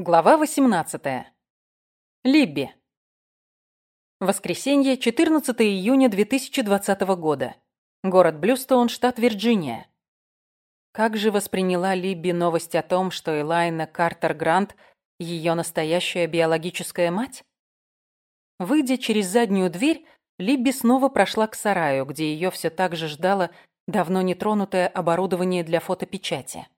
Глава 18. Либби. Воскресенье, 14 июня 2020 года. Город Блюстоун, штат Вирджиния. Как же восприняла Либби новость о том, что Элайна Картер Грант – ее настоящая биологическая мать? Выйдя через заднюю дверь, Либби снова прошла к сараю, где ее все так же ждало давно нетронутое оборудование для фотопечати.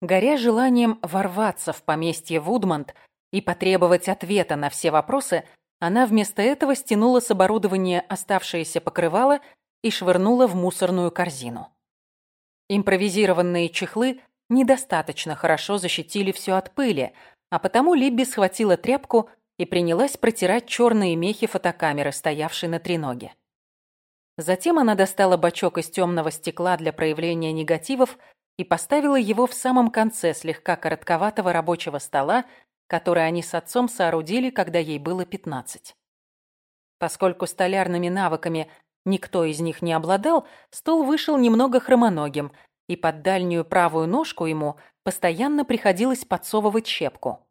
Горя желанием ворваться в поместье Вудмонт и потребовать ответа на все вопросы, она вместо этого стянула с оборудования оставшееся покрывало и швырнула в мусорную корзину. Импровизированные чехлы недостаточно хорошо защитили все от пыли, а потому Либби схватила тряпку и принялась протирать черные мехи фотокамеры, стоявшей на треноге. Затем она достала бачок из темного стекла для проявления негативов и поставила его в самом конце слегка коротковатого рабочего стола, который они с отцом соорудили, когда ей было 15. Поскольку столярными навыками никто из них не обладал, стол вышел немного хромоногим, и под дальнюю правую ножку ему постоянно приходилось подсовывать щепку.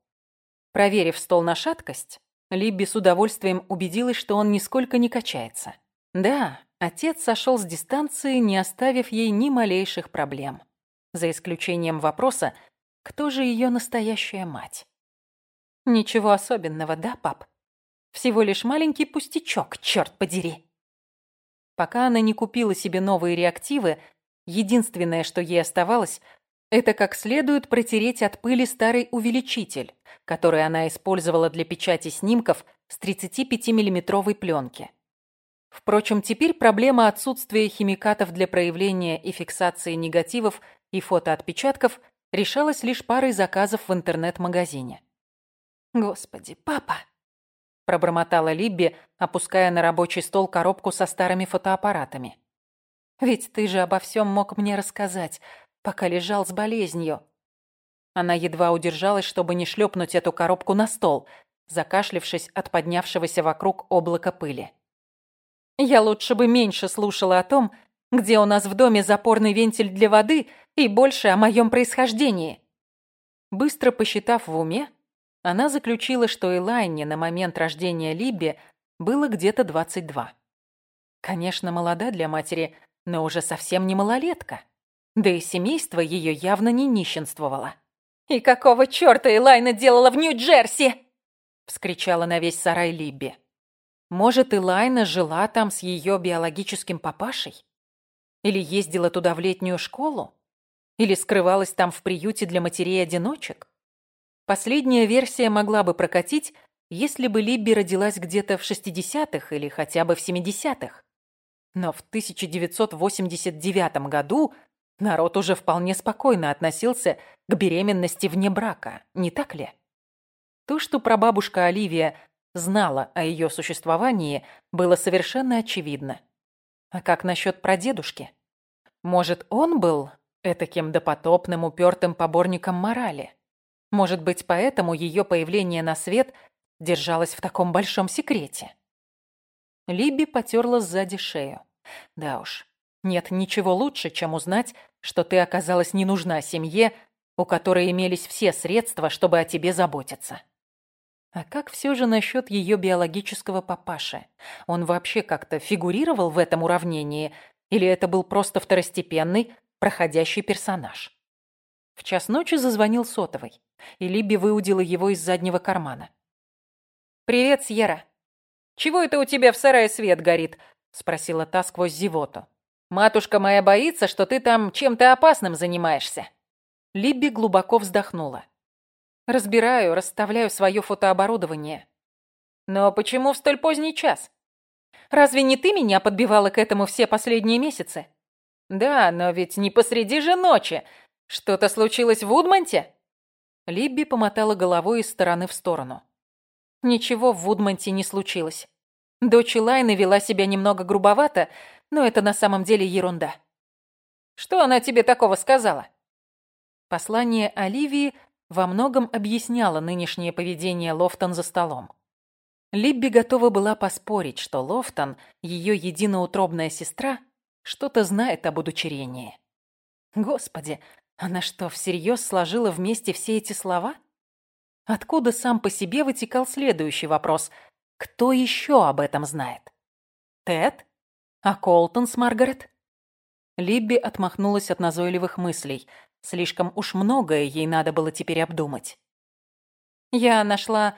Проверив стол на шаткость, Либби с удовольствием убедилась, что он нисколько не качается. Да, отец сошел с дистанции, не оставив ей ни малейших проблем за исключением вопроса, кто же ее настоящая мать. Ничего особенного, да, пап? Всего лишь маленький пустячок, черт подери. Пока она не купила себе новые реактивы, единственное, что ей оставалось, это как следует протереть от пыли старый увеличитель, который она использовала для печати снимков с 35-миллиметровой пленки. Впрочем, теперь проблема отсутствия химикатов для проявления и фиксации негативов и фотоотпечатков решалась лишь парой заказов в интернет-магазине. «Господи, папа!» – пробормотала Либби, опуская на рабочий стол коробку со старыми фотоаппаратами. «Ведь ты же обо всем мог мне рассказать, пока лежал с болезнью». Она едва удержалась, чтобы не шлепнуть эту коробку на стол, закашлившись от поднявшегося вокруг облака пыли. «Я лучше бы меньше слушала о том, где у нас в доме запорный вентиль для воды и больше о моем происхождении. Быстро посчитав в уме, она заключила, что Элайне на момент рождения Либби было где-то 22. Конечно, молода для матери, но уже совсем не малолетка. Да и семейство ее явно не нищенствовало. «И какого черта Элайна делала в Нью-Джерси?» — вскричала на весь сарай Либби. «Может, Элайна жила там с ее биологическим папашей? Или ездила туда в летнюю школу? Или скрывалась там в приюте для матерей-одиночек? Последняя версия могла бы прокатить, если бы Либби родилась где-то в 60-х или хотя бы в 70-х. Но в 1989 году народ уже вполне спокойно относился к беременности вне брака, не так ли? То, что прабабушка Оливия знала о ее существовании, было совершенно очевидно. А как насчет прадедушки? Может, он был этаким допотопным упертым поборником морали? Может быть, поэтому ее появление на свет держалось в таком большом секрете? Либи потерла сзади шею. Да уж, нет ничего лучше, чем узнать, что ты оказалась не нужна семье, у которой имелись все средства, чтобы о тебе заботиться. А как все же насчет ее биологического папаши? Он вообще как-то фигурировал в этом уравнении? Или это был просто второстепенный, проходящий персонаж? В час ночи зазвонил сотовый, и Либи выудила его из заднего кармана. «Привет, Сьерра. Чего это у тебя в сарае свет горит?» — спросила та сквозь зевоту. «Матушка моя боится, что ты там чем-то опасным занимаешься». Либби глубоко вздохнула. Разбираю, расставляю свое фотооборудование. Но почему в столь поздний час? Разве не ты меня подбивала к этому все последние месяцы? Да, но ведь не посреди же ночи. Что-то случилось в Вудмонте? Либби помотала головой из стороны в сторону. Ничего в Вудмонте не случилось. Дочь Лайны вела себя немного грубовато, но это на самом деле ерунда. Что она тебе такого сказала? Послание Оливии во многом объясняло нынешнее поведение Лофтон за столом. Либби готова была поспорить, что Лофтон, ее единоутробная сестра, что-то знает об удочерении. Господи, она что, всерьез сложила вместе все эти слова? Откуда сам по себе вытекал следующий вопрос. Кто еще об этом знает? Тед? А Колтон с Маргарет? Либби отмахнулась от назойливых мыслей. Слишком уж многое ей надо было теперь обдумать. «Я нашла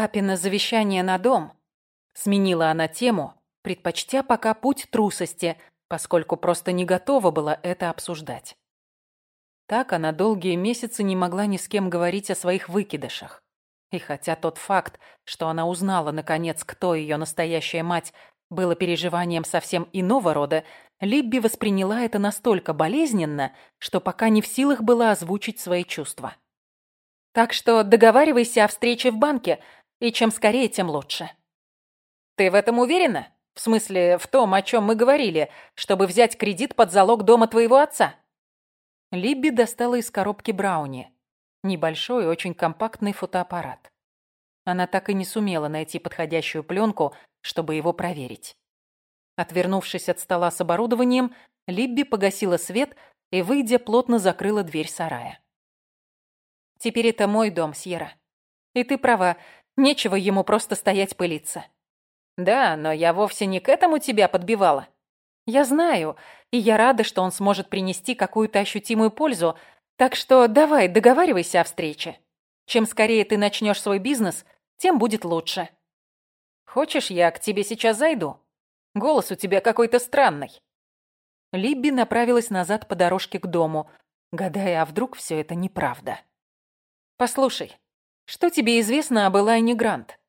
папино завещание на дом», — сменила она тему, предпочтя пока путь трусости, поскольку просто не готова была это обсуждать. Так она долгие месяцы не могла ни с кем говорить о своих выкидышах. И хотя тот факт, что она узнала, наконец, кто ее настоящая мать, было переживанием совсем иного рода, Либби восприняла это настолько болезненно, что пока не в силах была озвучить свои чувства. «Так что договаривайся о встрече в банке, и чем скорее, тем лучше». «Ты в этом уверена? В смысле, в том, о чем мы говорили, чтобы взять кредит под залог дома твоего отца?» Либби достала из коробки Брауни. Небольшой, очень компактный фотоаппарат. Она так и не сумела найти подходящую пленку, чтобы его проверить. Отвернувшись от стола с оборудованием, Либби погасила свет и, выйдя, плотно закрыла дверь сарая. «Теперь это мой дом, Сьерра. И ты права, нечего ему просто стоять пылиться». «Да, но я вовсе не к этому тебя подбивала». «Я знаю, и я рада, что он сможет принести какую-то ощутимую пользу, так что давай, договаривайся о встрече. Чем скорее ты начнешь свой бизнес, тем будет лучше». «Хочешь, я к тебе сейчас зайду? Голос у тебя какой-то странный». Либби направилась назад по дорожке к дому, гадая, а вдруг все это неправда. «Послушай, что тебе известно об Элайне Грант?»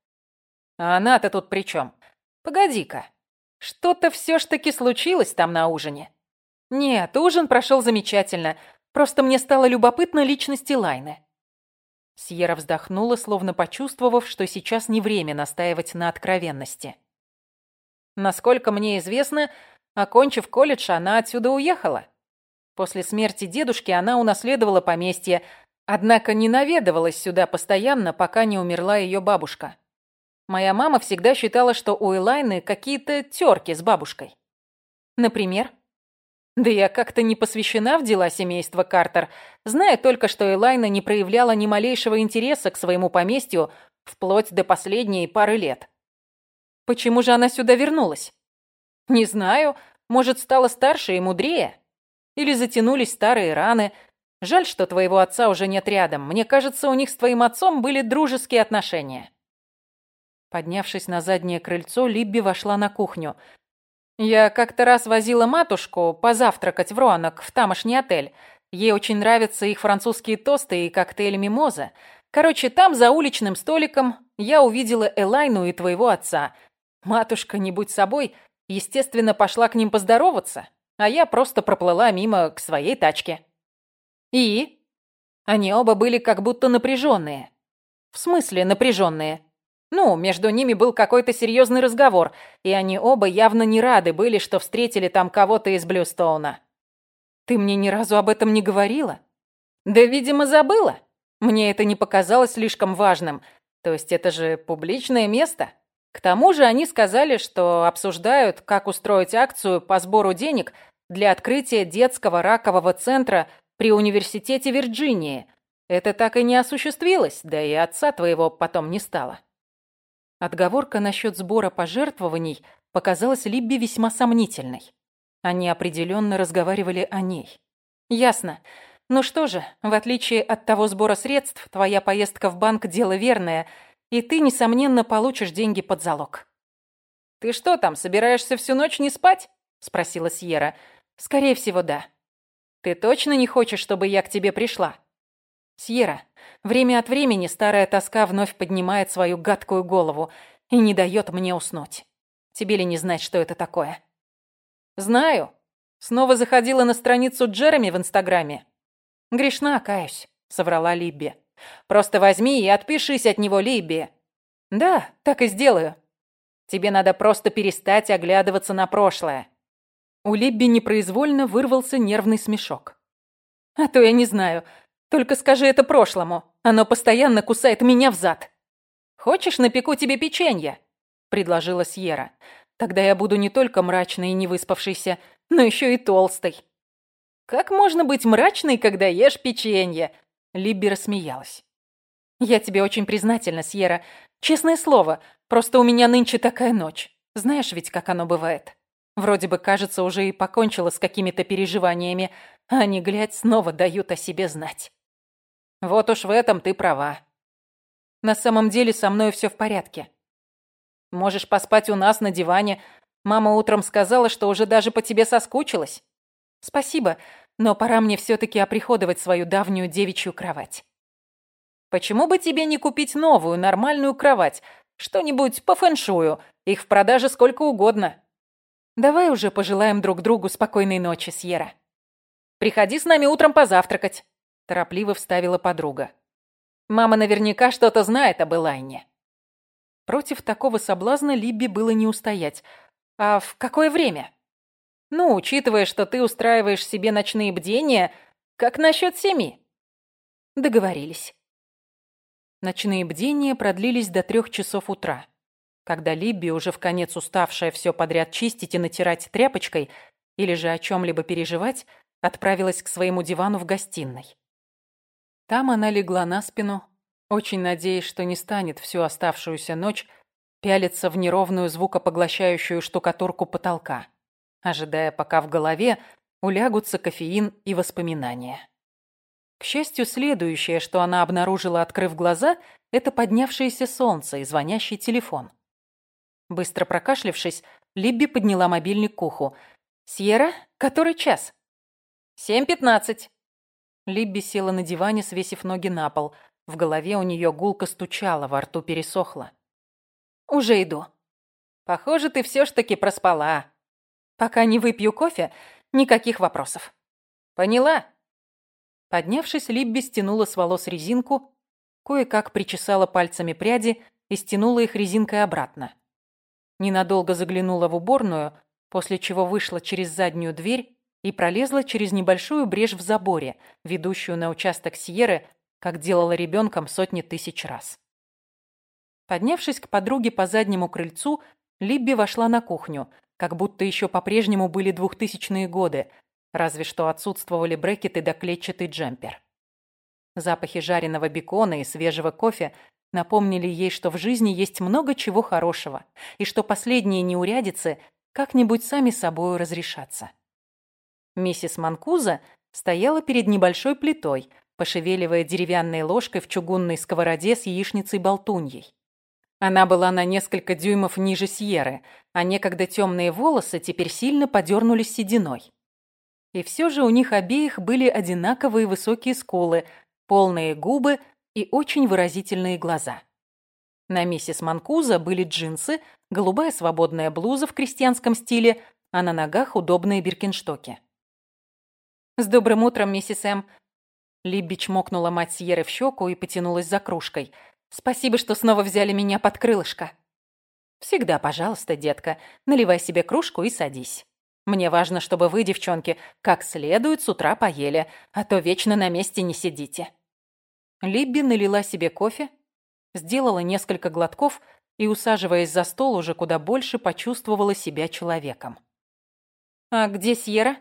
«А она-то тут при чем? Погоди-ка, что-то все ж таки случилось там на ужине?» «Нет, ужин прошел замечательно, просто мне стало любопытно личности Лайны. Сьерра вздохнула, словно почувствовав, что сейчас не время настаивать на откровенности. Насколько мне известно, окончив колледж, она отсюда уехала. После смерти дедушки она унаследовала поместье, однако не наведывалась сюда постоянно, пока не умерла ее бабушка. Моя мама всегда считала, что у Элайны какие-то терки с бабушкой. Например? Да я как-то не посвящена в дела семейства Картер, зная только, что Элайна не проявляла ни малейшего интереса к своему поместью вплоть до последней пары лет. Почему же она сюда вернулась? Не знаю, может, стала старше и мудрее? Или затянулись старые раны? Жаль, что твоего отца уже нет рядом. Мне кажется, у них с твоим отцом были дружеские отношения. Поднявшись на заднее крыльцо, Либби вошла на кухню. Я как-то раз возила матушку позавтракать в Руанок, в тамошний отель. Ей очень нравятся их французские тосты и коктейль мимоза. Короче, там, за уличным столиком, я увидела Элайну и твоего отца. Матушка, не будь собой, естественно, пошла к ним поздороваться, а я просто проплыла мимо к своей тачке. И? Они оба были как будто напряженные. В смысле напряженные? Ну, между ними был какой-то серьезный разговор, и они оба явно не рады были, что встретили там кого-то из Блюстоуна. Ты мне ни разу об этом не говорила? Да, видимо, забыла. Мне это не показалось слишком важным. То есть это же публичное место. К тому же они сказали, что обсуждают, как устроить акцию по сбору денег для открытия детского ракового центра при университете Вирджинии. Это так и не осуществилось, да и отца твоего потом не стало. Отговорка насчет сбора пожертвований показалась Либби весьма сомнительной. Они определенно разговаривали о ней. «Ясно. Ну что же, в отличие от того сбора средств, твоя поездка в банк – дело верное, и ты, несомненно, получишь деньги под залог». «Ты что там, собираешься всю ночь не спать?» – спросила Сьерра. «Скорее всего, да». «Ты точно не хочешь, чтобы я к тебе пришла?» «Сьерра, время от времени старая тоска вновь поднимает свою гадкую голову и не дает мне уснуть. Тебе ли не знать, что это такое?» «Знаю. Снова заходила на страницу Джереми в Инстаграме». «Грешна, каюсь», — соврала Либби. «Просто возьми и отпишись от него, Либби». «Да, так и сделаю. Тебе надо просто перестать оглядываться на прошлое». У Либби непроизвольно вырвался нервный смешок. «А то я не знаю, только скажи это прошлому. Оно постоянно кусает меня в зад. Хочешь, напеку тебе печенье?» — предложила Сьерра. «Тогда я буду не только мрачной и невыспавшейся, но еще и толстой». «Как можно быть мрачной, когда ешь печенье?» Либби рассмеялась. «Я тебе очень признательна, Сьерра. Честное слово, просто у меня нынче такая ночь. Знаешь ведь, как оно бывает. Вроде бы, кажется, уже и покончила с какими-то переживаниями, а они, глядь, снова дают о себе знать». «Вот уж в этом ты права. На самом деле со мной все в порядке. Можешь поспать у нас на диване. Мама утром сказала, что уже даже по тебе соскучилась. Спасибо, но пора мне все-таки оприходовать свою давнюю девичью кровать. Почему бы тебе не купить новую, нормальную кровать? Что-нибудь по фэншую. Их в продаже сколько угодно. Давай уже пожелаем друг другу спокойной ночи, Сьерра. Приходи с нами утром позавтракать, торопливо вставила подруга. Мама наверняка что-то знает об Элайне. Против такого соблазна Либби было не устоять. А в какое время? Ну, учитывая, что ты устраиваешь себе ночные бдения, как насчет семи? Договорились. Ночные бдения продлились до трех часов утра. Когда Либби, уже в конец уставшая все подряд чистить и натирать тряпочкой, или же о чем-либо переживать, отправилась к своему дивану в гостиной. Там она легла на спину, очень надеясь, что не станет всю оставшуюся ночь пялиться в неровную звукопоглощающую штукатурку потолка, ожидая, пока в голове улягутся кофеин и воспоминания. К счастью, следующее, что она обнаружила, открыв глаза, это поднявшееся солнце и звонящий телефон. Быстро прокашлившись, Либби подняла мобильник к уху. «Сьерра, который час?» «Семь пятнадцать». Либби села на диване, свесив ноги на пол. В голове у нее гулко стучало, во рту пересохло. «Уже иду». «Похоже, ты все ж таки проспала. Пока не выпью кофе, никаких вопросов». «Поняла?» Поднявшись, Либби стянула с волос резинку, кое-как причесала пальцами пряди и стянула их резинкой обратно. Ненадолго заглянула в уборную, после чего вышла через заднюю дверь и пролезла через небольшую брешь в заборе, ведущую на участок Сьерры, как делала ребенком сотни тысяч раз. Поднявшись к подруге по заднему крыльцу, Либби вошла на кухню, как будто еще по-прежнему были двухтысячные годы, разве что отсутствовали брекеты да клетчатый джемпер. Запахи жареного бекона и свежего кофе напомнили ей, что в жизни есть много чего хорошего, и что последние неурядицы как-нибудь сами собою разрешатся. Миссис Манкуза стояла перед небольшой плитой, пошевеливая деревянной ложкой в чугунной сковороде с яичницей-болтуньей. Она была на несколько дюймов ниже Сьеры, а некогда темные волосы теперь сильно подернулись сединой. И все же у них обеих были одинаковые высокие скулы, полные губы и очень выразительные глаза. На миссис Манкуза были джинсы, голубая свободная блуза в крестьянском стиле, а на ногах удобные биркинштоки. «С добрым утром, миссис М!» Либби чмокнула мать Сьерры в щеку и потянулась за кружкой. «Спасибо, что снова взяли меня под крылышко». «Всегда, пожалуйста, детка, наливай себе кружку и садись». Мне важно, чтобы вы, девчонки, как следует с утра поели, а то вечно на месте не сидите». Либби налила себе кофе, сделала несколько глотков и, усаживаясь за стол, уже куда больше почувствовала себя человеком. «А где Сьерра?»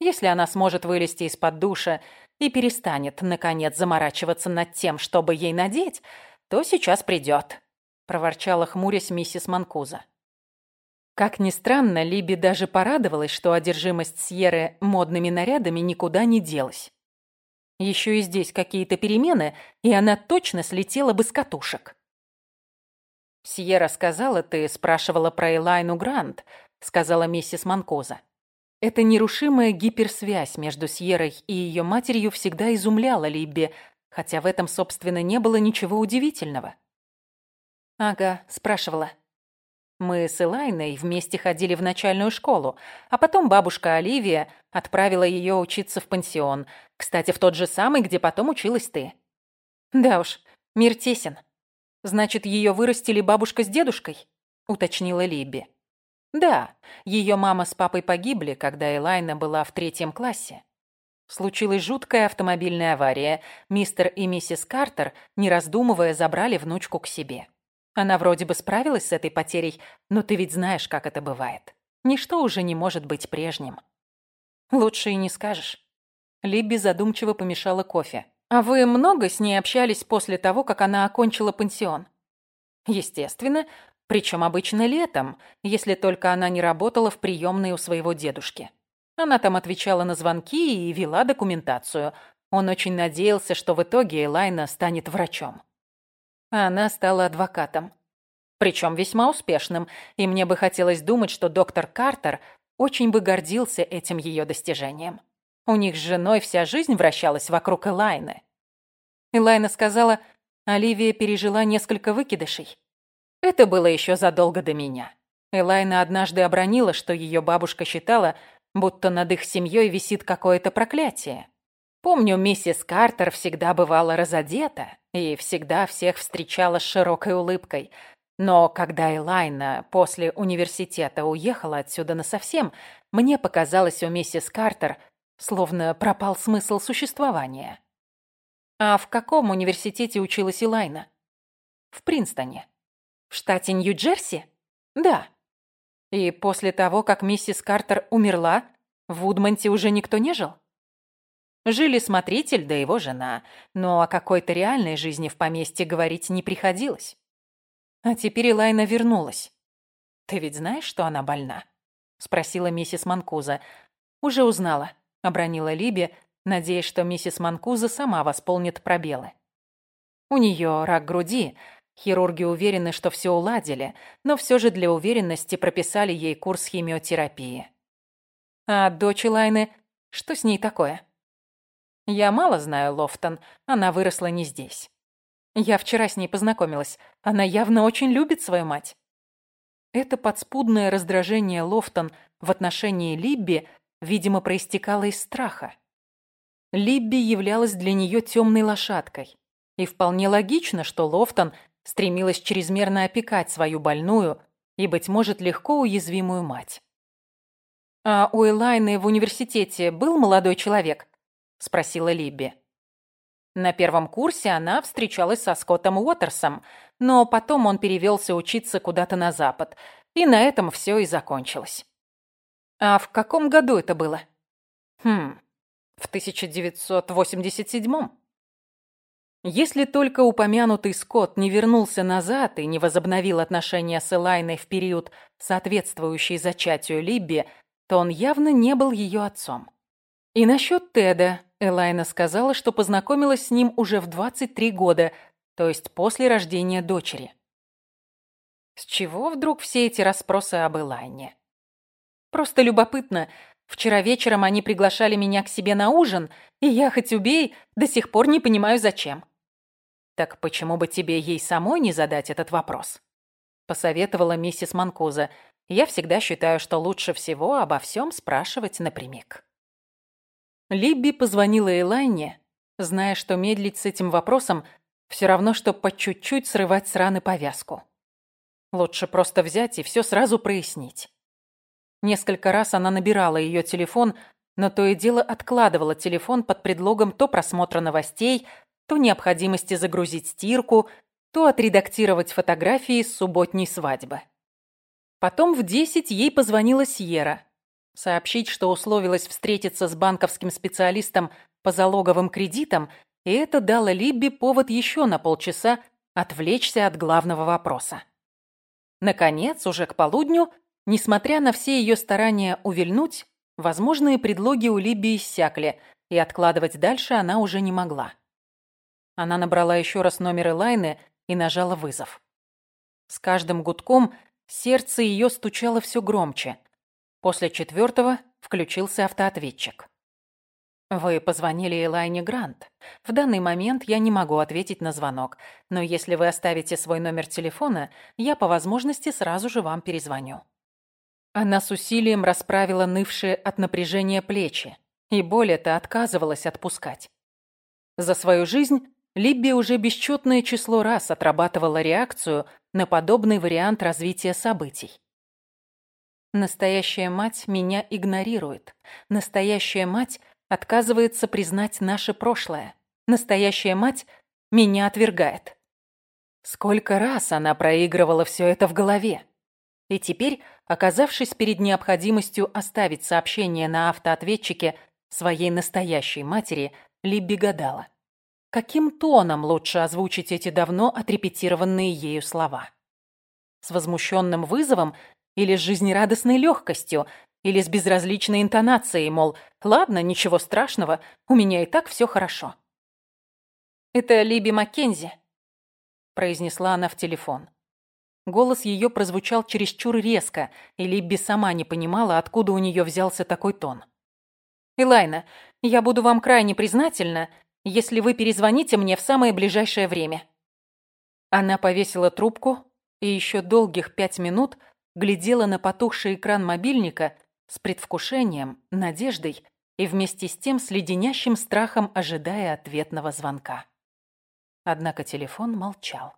Если она сможет вылезти из-под душа и перестанет, наконец, заморачиваться над тем, чтобы ей надеть, то сейчас придет», — проворчала хмурясь миссис Манкуза. Как ни странно, Либи даже порадовалась, что одержимость Сьерры модными нарядами никуда не делась. Еще и здесь какие-то перемены, и она точно слетела бы с катушек. «Сьерра сказала, ты спрашивала про Элайну Грант», — сказала миссис Манкоза. Эта нерушимая гиперсвязь между Сьеррой и ее матерью всегда изумляла Либби, хотя в этом, собственно, не было ничего удивительного. «Ага», — спрашивала. Мы с Элайной вместе ходили в начальную школу, а потом бабушка Оливия отправила ее учиться в пансион. Кстати, в тот же самый, где потом училась ты. Да уж, мир тесен. Значит, ее вырастили бабушка с дедушкой? Уточнила Либби. Да, ее мама с папой погибли, когда Элайна была в третьем классе. Случилась жуткая автомобильная авария. Мистер и миссис Картер, не раздумывая, забрали внучку к себе. Она вроде бы справилась с этой потерей, но ты ведь знаешь, как это бывает. Ничто уже не может быть прежним. Лучше и не скажешь. Либби задумчиво помешала кофе. «А вы много с ней общались после того, как она окончила пансион?» «Естественно, причем обычно летом, если только она не работала в приемной у своего дедушки. Она там отвечала на звонки и вела документацию. Он очень надеялся, что в итоге Элайна станет врачом. А она стала адвокатом. Причем весьма успешным, и мне бы хотелось думать, что доктор Картер очень бы гордился этим ее достижением. У них с женой вся жизнь вращалась вокруг Элайны. Элайна сказала, Оливия пережила несколько выкидышей. Это было еще задолго до меня. Элайна однажды обронила, что ее бабушка считала, будто над их семьей висит какое-то проклятие. Помню, миссис Картер всегда бывала разодета и всегда всех встречала с широкой улыбкой. Но когда Элайна после университета уехала отсюда насовсем, мне показалось у миссис Картер, словно пропал смысл существования. А в каком университете училась Элайна? В Принстоне. В штате Нью-Джерси? Да. И после того, как миссис Картер умерла, в Вудмонте уже никто не жил? Жили смотритель да его жена, но о какой-то реальной жизни в поместье говорить не приходилось. А теперь Элайна вернулась. «Ты ведь знаешь, что она больна?» — спросила миссис Манкуза. «Уже узнала», — обронила Либи, надеясь, что миссис Манкуза сама восполнит пробелы. У нее рак груди, Хирурги уверены, что все уладили, но все же для уверенности прописали ей курс химиотерапии. А дочь Лайны, что с ней такое? Я мало знаю Лофтон, она выросла не здесь. Я вчера с ней познакомилась, она явно очень любит свою мать. Это подспудное раздражение Лофтон в отношении Либби, видимо, проистекало из страха. Либби являлась для нее темной лошадкой. И вполне логично, что Лофтон стремилась чрезмерно опекать свою больную и, быть может, легко уязвимую мать. «А у Элайны в университете был молодой человек?» – спросила Либби. На первом курсе она встречалась со Скоттом Уотерсом, но потом он перевелся учиться куда-то на запад, и на этом все и закончилось. А в каком году это было? Хм, в 1987-м. Если только упомянутый Скотт не вернулся назад и не возобновил отношения с Элайной в период, соответствующий зачатию Либби, то он явно не был ее отцом. И насчет Теда Элайна сказала, что познакомилась с ним уже в 23 года, то есть после рождения дочери. С чего вдруг все эти расспросы об Элайне? Просто любопытно. Вчера вечером они приглашали меня к себе на ужин, и я, хоть убей, до сих пор не понимаю, зачем. «Так почему бы тебе ей самой не задать этот вопрос?» Посоветовала миссис Манкуза. «Я всегда считаю, что лучше всего обо всем спрашивать напрямик». Либби позвонила Элайне, зная, что медлить с этим вопросом все равно, что по чуть-чуть срывать с раны повязку. Лучше просто взять и все сразу прояснить. Несколько раз она набирала ее телефон, но то и дело откладывала телефон под предлогом то просмотра новостей, то необходимости загрузить стирку, то отредактировать фотографии с субботней свадьбы. Потом в десять ей позвонила Сьерра. Сообщить, что условилась встретиться с банковским специалистом по залоговым кредитам, и это дало Либби повод еще на полчаса отвлечься от главного вопроса. Наконец, уже к полудню, несмотря на все ее старания увильнуть, возможные предлоги у Либби иссякли, и откладывать дальше она уже не могла. Она набрала еще раз номер Элайны и нажала вызов. С каждым гудком сердце ее стучало все громче. После четвертого включился автоответчик. «Вы позвонили Элайне Грант. В данный момент я не могу ответить на звонок, но если вы оставите свой номер телефона, я по возможности сразу же вам перезвоню». Она с усилием расправила нывшие от напряжения плечи, и боль это отказывалась отпускать. За свою жизнь Либби уже бесчетное число раз отрабатывала реакцию на подобный вариант развития событий. Настоящая мать меня игнорирует. Настоящая мать отказывается признать наше прошлое. Настоящая мать меня отвергает. Сколько раз она проигрывала все это в голове. И теперь, оказавшись перед необходимостью оставить сообщение на автоответчике своей настоящей матери, Либби гадала. каким тоном лучше озвучить эти давно отрепетированные ею слова. С возмущенным вызовом или с жизнерадостной легкостью, или с безразличной интонацией, мол, ладно, ничего страшного, у меня и так все хорошо. «Это Либи Маккензи», — произнесла она в телефон. Голос ее прозвучал чересчур резко, и Либби сама не понимала, откуда у нее взялся такой тон. «Элайна, я буду вам крайне признательна, если вы перезвоните мне в самое ближайшее время». Она повесила трубку и еще долгих пять минут глядела на потухший экран мобильника с предвкушением, надеждой и вместе с тем с леденящим страхом ожидая ответного звонка. Однако телефон молчал.